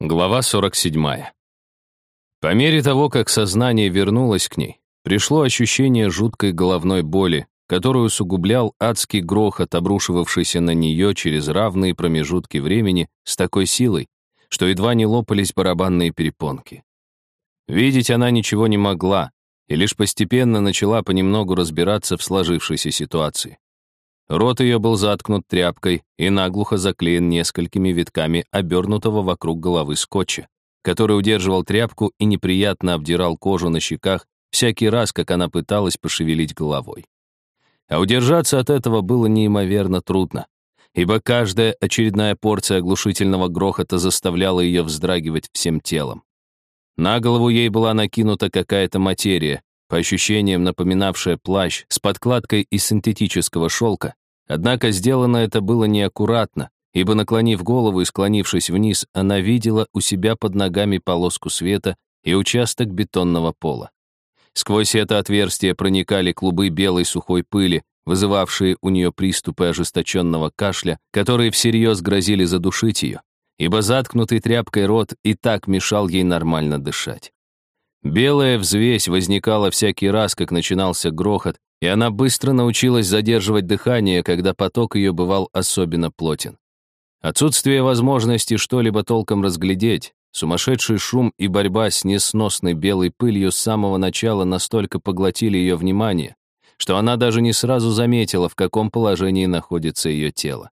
Глава 47. По мере того, как сознание вернулось к ней, пришло ощущение жуткой головной боли, которую усугублял адский грохот, обрушивавшийся на нее через равные промежутки времени с такой силой, что едва не лопались барабанные перепонки. Видеть она ничего не могла, и лишь постепенно начала понемногу разбираться в сложившейся ситуации. Рот ее был заткнут тряпкой и наглухо заклеен несколькими витками обернутого вокруг головы скотча, который удерживал тряпку и неприятно обдирал кожу на щеках всякий раз, как она пыталась пошевелить головой. А удержаться от этого было неимоверно трудно, ибо каждая очередная порция оглушительного грохота заставляла ее вздрагивать всем телом. На голову ей была накинута какая-то материя, по ощущениям напоминавшая плащ с подкладкой из синтетического шелка, однако сделано это было неаккуратно, ибо, наклонив голову и склонившись вниз, она видела у себя под ногами полоску света и участок бетонного пола. Сквозь это отверстие проникали клубы белой сухой пыли, вызывавшие у нее приступы ожесточенного кашля, которые всерьез грозили задушить ее, ибо заткнутый тряпкой рот и так мешал ей нормально дышать. Белая взвесь возникала всякий раз, как начинался грохот, и она быстро научилась задерживать дыхание, когда поток ее бывал особенно плотен. Отсутствие возможности что-либо толком разглядеть, сумасшедший шум и борьба с несносной белой пылью с самого начала настолько поглотили ее внимание, что она даже не сразу заметила, в каком положении находится ее тело.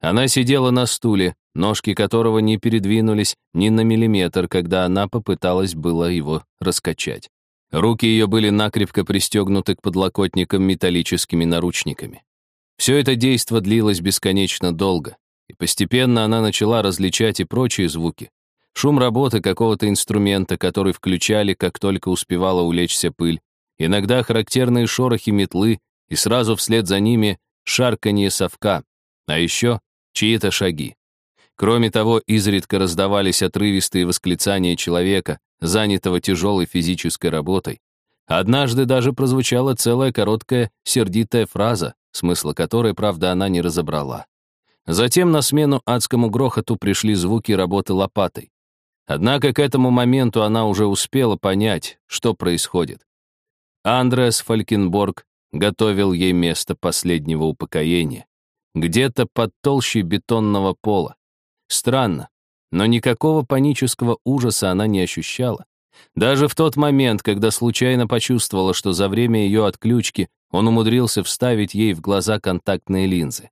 Она сидела на стуле, ножки которого не передвинулись ни на миллиметр, когда она попыталась было его раскачать. Руки ее были накрепко пристегнуты к подлокотникам металлическими наручниками. Все это действо длилось бесконечно долго, и постепенно она начала различать и прочие звуки. Шум работы какого-то инструмента, который включали, как только успевала улечься пыль, иногда характерные шорохи метлы, и сразу вслед за ними шарканье совка, а еще чьи-то шаги. Кроме того, изредка раздавались отрывистые восклицания человека, занятого тяжелой физической работой. Однажды даже прозвучала целая короткая сердитая фраза, смысла которой, правда, она не разобрала. Затем на смену адскому грохоту пришли звуки работы лопатой. Однако к этому моменту она уже успела понять, что происходит. Андреас Фалькенборг готовил ей место последнего упокоения где-то под толщей бетонного пола. Странно, но никакого панического ужаса она не ощущала. Даже в тот момент, когда случайно почувствовала, что за время ее отключки он умудрился вставить ей в глаза контактные линзы.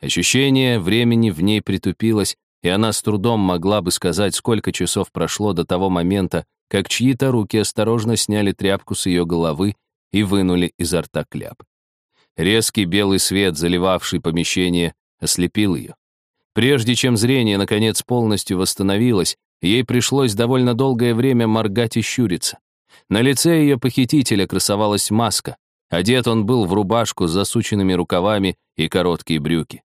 Ощущение времени в ней притупилось, и она с трудом могла бы сказать, сколько часов прошло до того момента, как чьи-то руки осторожно сняли тряпку с ее головы и вынули изо рта кляп. Резкий белый свет, заливавший помещение, ослепил ее. Прежде чем зрение, наконец, полностью восстановилось, ей пришлось довольно долгое время моргать и щуриться. На лице ее похитителя красовалась маска. Одет он был в рубашку с засученными рукавами и короткие брюки.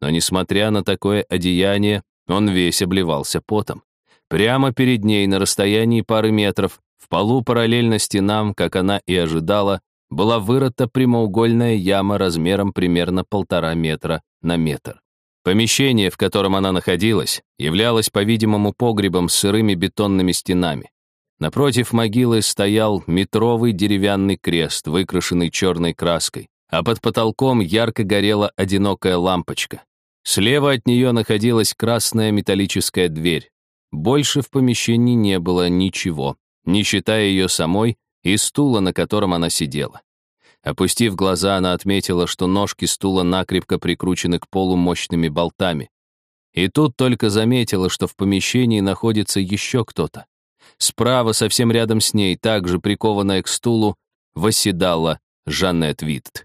Но, несмотря на такое одеяние, он весь обливался потом. Прямо перед ней, на расстоянии пары метров, в полу параллельно стенам, как она и ожидала, была вырыта прямоугольная яма размером примерно полтора метра на метр. Помещение, в котором она находилась, являлось, по-видимому, погребом с сырыми бетонными стенами. Напротив могилы стоял метровый деревянный крест, выкрашенный черной краской, а под потолком ярко горела одинокая лампочка. Слева от нее находилась красная металлическая дверь. Больше в помещении не было ничего, не считая ее самой и стула, на котором она сидела. Опустив глаза, она отметила, что ножки стула накрепко прикручены к полу мощными болтами. И тут только заметила, что в помещении находится еще кто-то. Справа, совсем рядом с ней, также прикованная к стулу, восседала Жаннет Витт.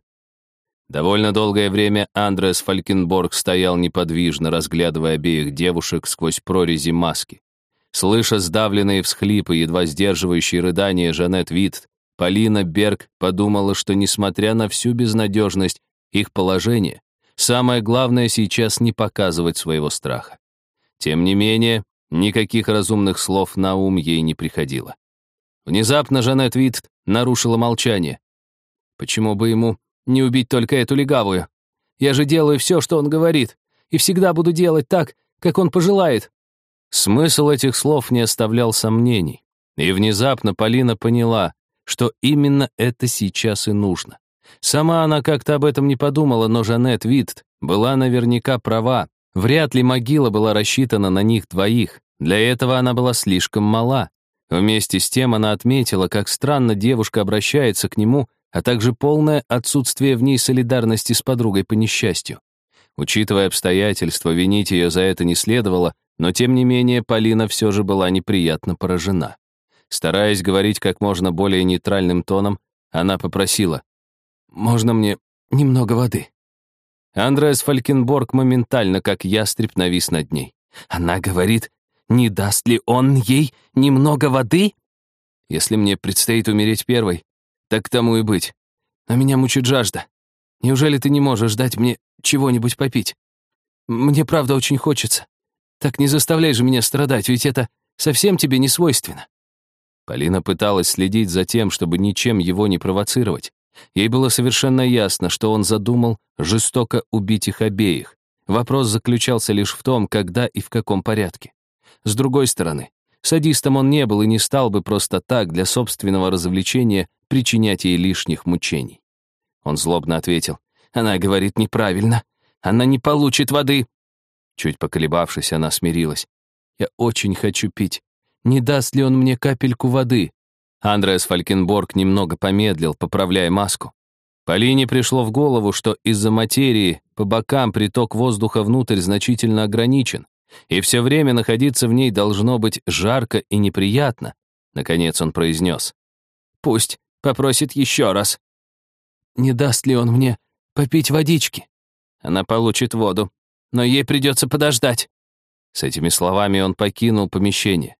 Довольно долгое время Андреас Фалькенборг стоял неподвижно, разглядывая обеих девушек сквозь прорези маски. Слыша сдавленные всхлипы, едва сдерживающие рыдания Жанет Витт, Полина Берг подумала, что, несмотря на всю безнадежность их положения, самое главное сейчас не показывать своего страха. Тем не менее, никаких разумных слов на ум ей не приходило. Внезапно Жанет Витт нарушила молчание. «Почему бы ему не убить только эту легавую? Я же делаю все, что он говорит, и всегда буду делать так, как он пожелает. Смысл этих слов не оставлял сомнений. И внезапно Полина поняла, что именно это сейчас и нужно. Сама она как-то об этом не подумала, но Жанет Витт была наверняка права. Вряд ли могила была рассчитана на них двоих. Для этого она была слишком мала. Вместе с тем она отметила, как странно девушка обращается к нему, а также полное отсутствие в ней солидарности с подругой по несчастью. Учитывая обстоятельства, винить ее за это не следовало, но тем не менее Полина все же была неприятно поражена. Стараясь говорить как можно более нейтральным тоном, она попросила, «Можно мне немного воды?» Андреас Фалькенборг моментально, как ястреб, навис над ней. Она говорит, не даст ли он ей немного воды? Если мне предстоит умереть первой, так тому и быть. А меня мучит жажда. Неужели ты не можешь дать мне чего-нибудь попить? Мне правда очень хочется. Так не заставляй же меня страдать, ведь это совсем тебе не свойственно. Полина пыталась следить за тем, чтобы ничем его не провоцировать. Ей было совершенно ясно, что он задумал жестоко убить их обеих. Вопрос заключался лишь в том, когда и в каком порядке. С другой стороны, садистом он не был и не стал бы просто так для собственного развлечения причинять ей лишних мучений. Он злобно ответил, «Она говорит неправильно. Она не получит воды». Чуть поколебавшись, она смирилась. «Я очень хочу пить. Не даст ли он мне капельку воды?» Андреас Фалькенборг немного помедлил, поправляя маску. Полине пришло в голову, что из-за материи по бокам приток воздуха внутрь значительно ограничен, и все время находиться в ней должно быть жарко и неприятно. Наконец он произнес. «Пусть попросит еще раз». «Не даст ли он мне попить водички?» Она получит воду, но ей придется подождать. С этими словами он покинул помещение.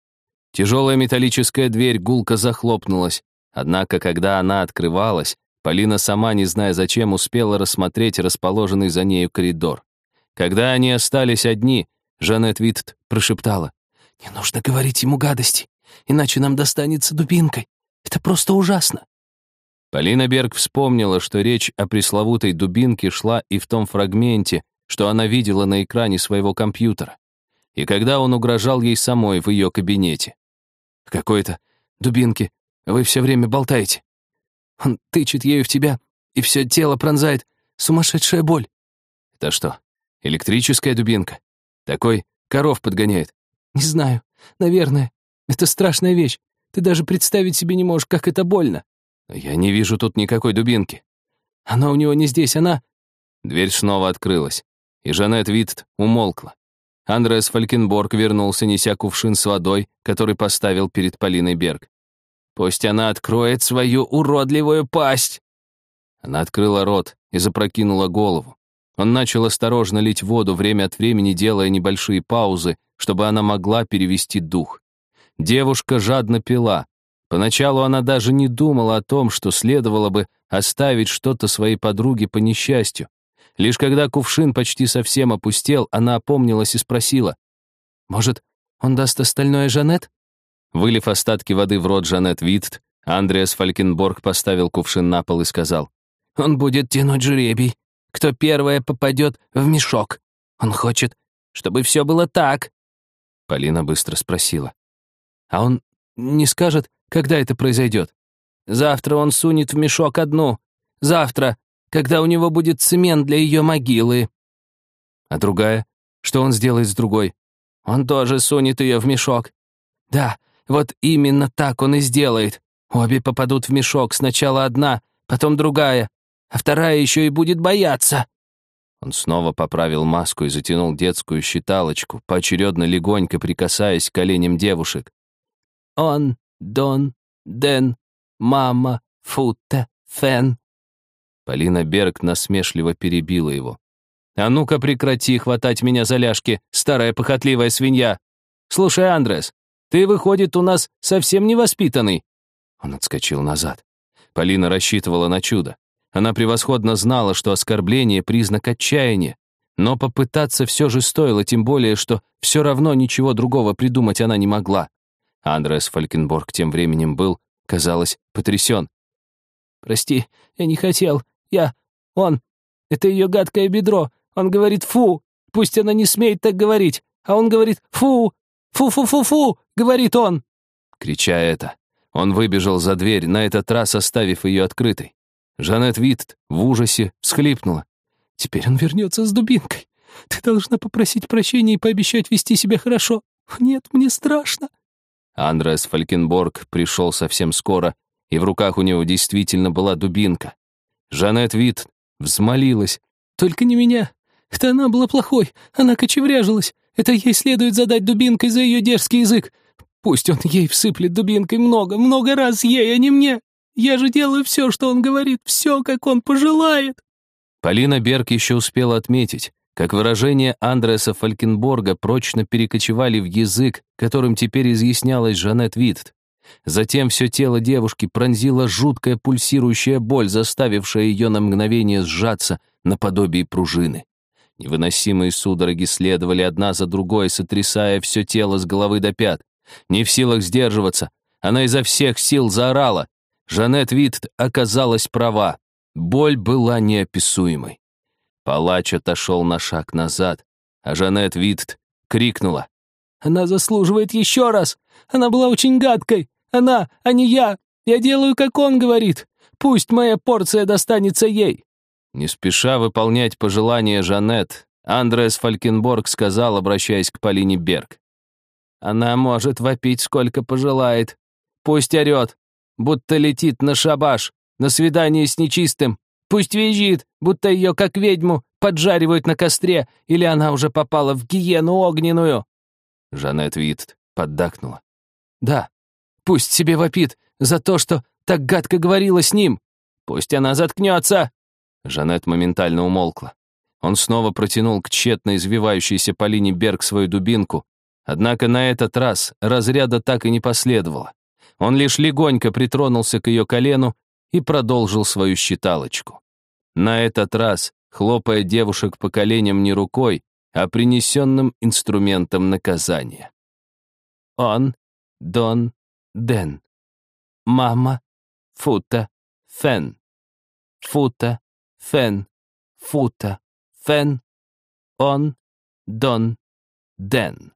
Тяжелая металлическая дверь гулко захлопнулась, однако, когда она открывалась, Полина сама, не зная зачем, успела рассмотреть расположенный за нею коридор. Когда они остались одни, Жанет Витт прошептала. «Не нужно говорить ему гадости, иначе нам достанется дубинкой. Это просто ужасно». Полина Берг вспомнила, что речь о пресловутой дубинке шла и в том фрагменте, что она видела на экране своего компьютера. И когда он угрожал ей самой в ее кабинете. Какой-то дубинки. Вы все время болтаете. Он тычет ею в тебя, и все тело пронзает сумасшедшая боль. Это что, электрическая дубинка? Такой коров подгоняет? Не знаю. Наверное. Это страшная вещь. Ты даже представить себе не можешь, как это больно. я не вижу тут никакой дубинки. Она у него не здесь, она... Дверь снова открылась, и Жанет Витт умолкла. Андреас Фалькенборг вернулся, неся кувшин с водой, который поставил перед Полиной Берг. «Пусть она откроет свою уродливую пасть!» Она открыла рот и запрокинула голову. Он начал осторожно лить воду, время от времени делая небольшие паузы, чтобы она могла перевести дух. Девушка жадно пила. Поначалу она даже не думала о том, что следовало бы оставить что-то своей подруге по несчастью. Лишь когда кувшин почти совсем опустел, она опомнилась и спросила. «Может, он даст остальное Жанет?» Вылив остатки воды в рот Жанет Витт, Андреас Фалькенборг поставил кувшин на пол и сказал. «Он будет тянуть жребий. Кто первое попадет в мешок. Он хочет, чтобы все было так». Полина быстро спросила. «А он не скажет, когда это произойдет?» «Завтра он сунет в мешок одну. Завтра, когда у него будет цемент для ее могилы. А другая? Что он сделает с другой? Он тоже сунет ее в мешок. Да, вот именно так он и сделает. Обе попадут в мешок, сначала одна, потом другая, а вторая еще и будет бояться. Он снова поправил маску и затянул детскую считалочку, поочередно легонько прикасаясь к коленям девушек. «Он, Дон, Ден, Мама, Фута, Фен, Полина Берг насмешливо перебила его. «А ну-ка прекрати хватать меня за ляжки, старая похотливая свинья! Слушай, Андрес, ты, выходит, у нас совсем невоспитанный!» Он отскочил назад. Полина рассчитывала на чудо. Она превосходно знала, что оскорбление — признак отчаяния, но попытаться все же стоило, тем более, что все равно ничего другого придумать она не могла. Андрес Фалькенборг тем временем был, казалось, потрясен. «Прости, я не хотел. Я... Он... Это ее гадкое бедро. Он говорит «фу». Пусть она не смеет так говорить. А он говорит «фу». «Фу-фу-фу-фу!» — говорит он. Крича это, он выбежал за дверь, на этот раз оставив ее открытой. Жанет Витт в ужасе всхлипнула. «Теперь он вернется с дубинкой. Ты должна попросить прощения и пообещать вести себя хорошо. Нет, мне страшно». Андреас Фалькенборг пришел совсем скоро, и в руках у него действительно была дубинка. Жанет Вит взмолилась. «Только не меня. Это она была плохой. Она кочевряжилась. Это ей следует задать дубинкой за ее дерзкий язык. Пусть он ей всыплет дубинкой много, много раз ей, а не мне. Я же делаю все, что он говорит, все, как он пожелает». Полина Берг еще успела отметить, как выражения Андреаса Фалькенборга прочно перекочевали в язык, которым теперь изъяснялась Жанет Витт. Затем все тело девушки пронзила жуткая пульсирующая боль, заставившая ее на мгновение сжаться наподобие пружины. Невыносимые судороги следовали одна за другой, сотрясая все тело с головы до пят. Не в силах сдерживаться, она изо всех сил заорала. Жанет Витт оказалась права. Боль была неописуемой. Палач отошел на шаг назад, а Жанет Витт крикнула. «Она заслуживает еще раз! Она была очень гадкой! Она, а не я! Я делаю, как он говорит! Пусть моя порция достанется ей!» Не спеша выполнять пожелания Жанет, Андреас Фалькенборг сказал, обращаясь к Полине Берг. «Она может вопить, сколько пожелает. Пусть орет, будто летит на шабаш, на свидание с нечистым. Пусть визжит, будто ее, как ведьму, поджаривают на костре, или она уже попала в гиену огненную». Жанет Витт поддакнула. «Да, пусть себе вопит за то, что так гадко говорила с ним. Пусть она заткнется!» Жанет моментально умолкла. Он снова протянул к тщетно извивающейся Полине Берг свою дубинку, однако на этот раз разряда так и не последовало. Он лишь легонько притронулся к ее колену и продолжил свою считалочку. На этот раз, хлопая девушек по коленям не рукой, а принесенным инструментом наказания. Он, Дон, Ден. Мама, Фута, Фен. Фута, Фен, Фута, Фен. Он, Дон, Ден.